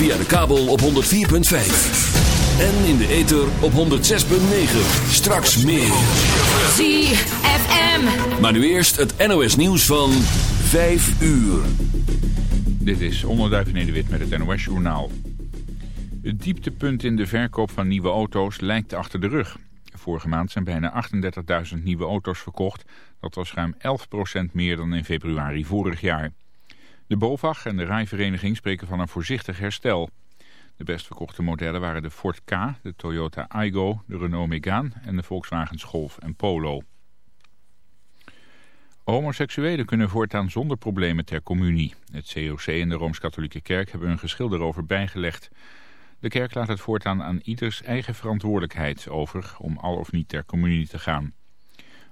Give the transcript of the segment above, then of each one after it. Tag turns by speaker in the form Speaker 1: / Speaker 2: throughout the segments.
Speaker 1: Via de kabel op 104.5. En in de ether op 106.9. Straks meer.
Speaker 2: ZFM.
Speaker 1: Maar nu eerst het NOS nieuws van 5 uur.
Speaker 3: Dit is Onderduif Nederwit met het NOS Journaal. Het dieptepunt in de verkoop van nieuwe auto's lijkt achter de rug. Vorige maand zijn bijna 38.000 nieuwe auto's verkocht. Dat was ruim 11% meer dan in februari vorig jaar. De BOVAG en de rijvereniging spreken van een voorzichtig herstel. De best verkochte modellen waren de Ford K, de Toyota Aygo, de Renault Megane en de Volkswagen Golf en Polo. Homoseksuelen kunnen voortaan zonder problemen ter communie. Het COC en de Rooms-Katholieke Kerk hebben een geschil erover bijgelegd. De kerk laat het voortaan aan ieders eigen verantwoordelijkheid over om al of niet ter communie te gaan.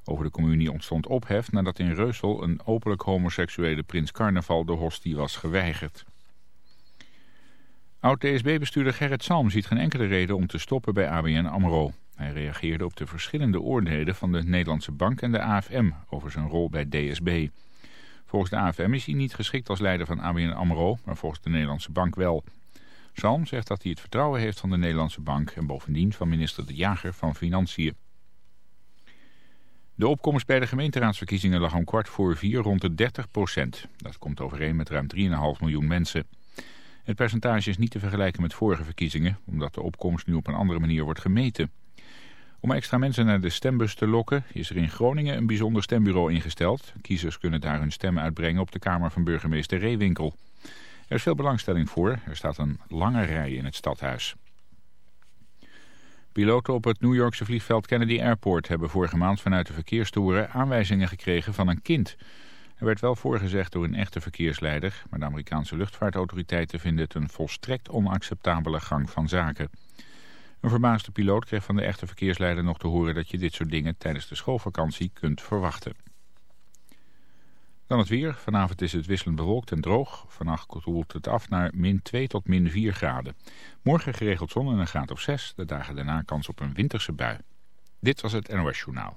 Speaker 3: Over de communie ontstond ophef nadat in Reusel een openlijk homoseksuele prins carnaval de hostie was geweigerd. Oud-DSB-bestuurder Gerrit Salm ziet geen enkele reden om te stoppen bij ABN AMRO. Hij reageerde op de verschillende oordelen van de Nederlandse Bank en de AFM over zijn rol bij DSB. Volgens de AFM is hij niet geschikt als leider van ABN AMRO, maar volgens de Nederlandse Bank wel. Salm zegt dat hij het vertrouwen heeft van de Nederlandse Bank en bovendien van minister De Jager van Financiën. De opkomst bij de gemeenteraadsverkiezingen lag om kwart voor vier rond de 30 procent. Dat komt overeen met ruim 3,5 miljoen mensen. Het percentage is niet te vergelijken met vorige verkiezingen, omdat de opkomst nu op een andere manier wordt gemeten. Om extra mensen naar de stembus te lokken is er in Groningen een bijzonder stembureau ingesteld. Kiezers kunnen daar hun stem uitbrengen op de kamer van burgemeester Reewinkel. Er is veel belangstelling voor. Er staat een lange rij in het stadhuis. Piloten op het New Yorkse vliegveld Kennedy Airport hebben vorige maand vanuit de verkeerstoren aanwijzingen gekregen van een kind. Er werd wel voorgezegd door een echte verkeersleider, maar de Amerikaanse luchtvaartautoriteiten vinden het een volstrekt onacceptabele gang van zaken. Een verbaasde piloot kreeg van de echte verkeersleider nog te horen dat je dit soort dingen tijdens de schoolvakantie kunt verwachten. Dan het weer. Vanavond is het wisselend bewolkt en droog. Vannacht koelt het af naar min 2 tot min 4 graden. Morgen geregeld zon en een graad of 6. De dagen daarna kans op een winterse bui. Dit was het NOS Journaal.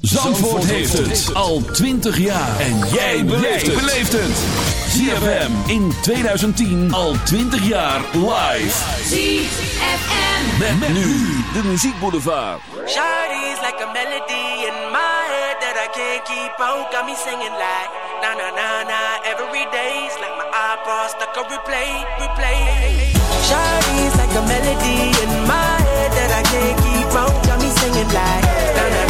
Speaker 1: Zandvoort heeft het al 20 jaar. En jij beleeft het. ZFM in 2010 al 20 jaar live.
Speaker 2: ZFM.
Speaker 1: Met, nu de muziekboulevard.
Speaker 4: Shawty's like a melody in my head that I can't keep out. Got me singing like na na na na every day's like my iPod stuck on replay, replay. Shawty's like a melody in my head that I can't keep out. Got me singing like na na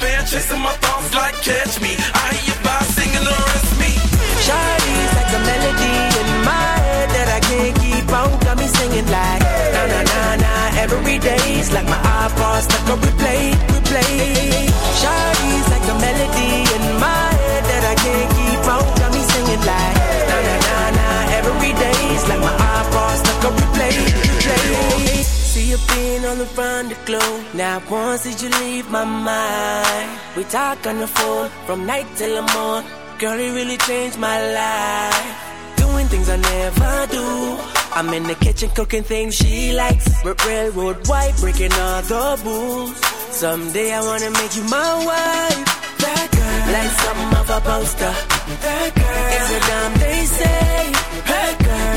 Speaker 5: fan, chasing my thoughts like catch me. I hear you by singing the rest me.
Speaker 4: Shawty's like a melody in my head that I can't keep on. Got me singing like na na na na every day's like my iPod stuck on replay, replay. Shawty's like a melody in my replay. See you being all around the globe. Now once did you leave my mind? We talk on the phone from night till the morning. Girl, it really changed my life. Doing things I never do. I'm in the kitchen cooking things she likes. Railroad white, breaking all the rules. Someday I wanna make you my wife. That girl, like something off a poster. That girl is a damn they say.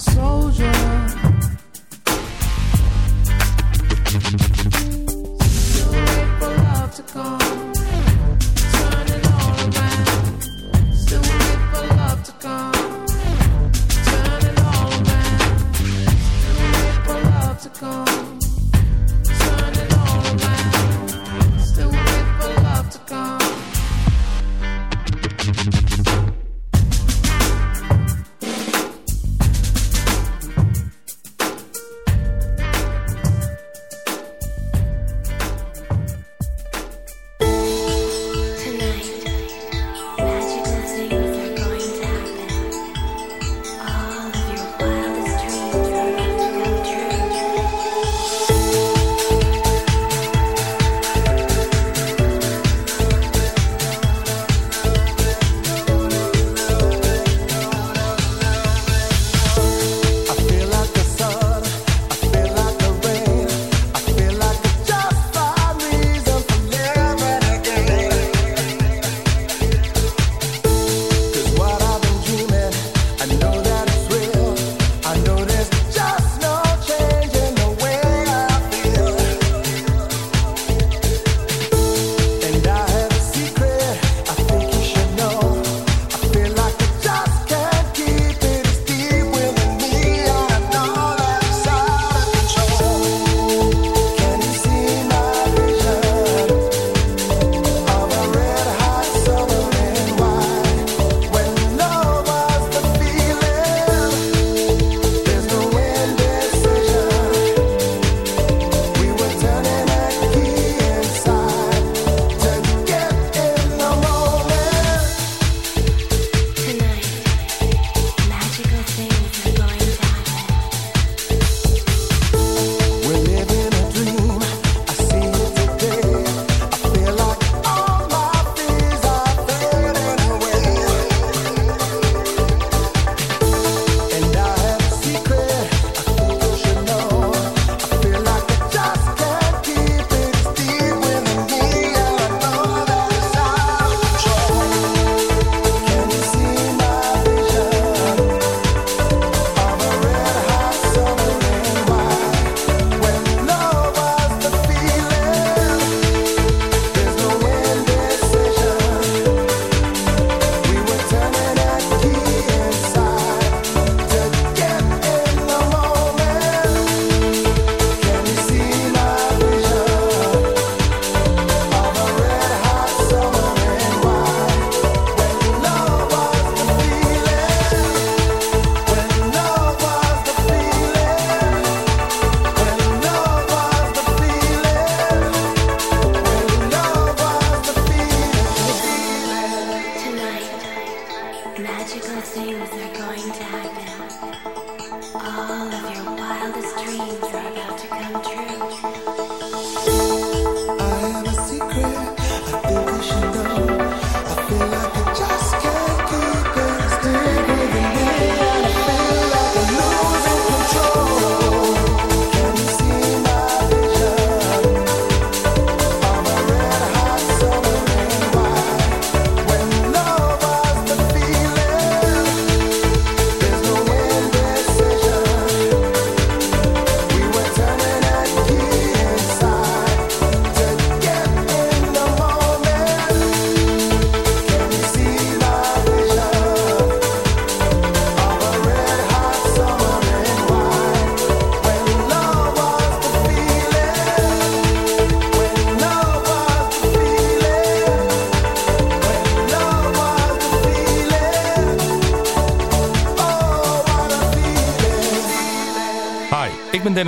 Speaker 6: soldier.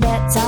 Speaker 7: That's bets on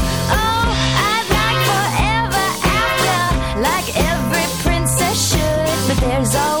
Speaker 7: always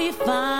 Speaker 8: be fine.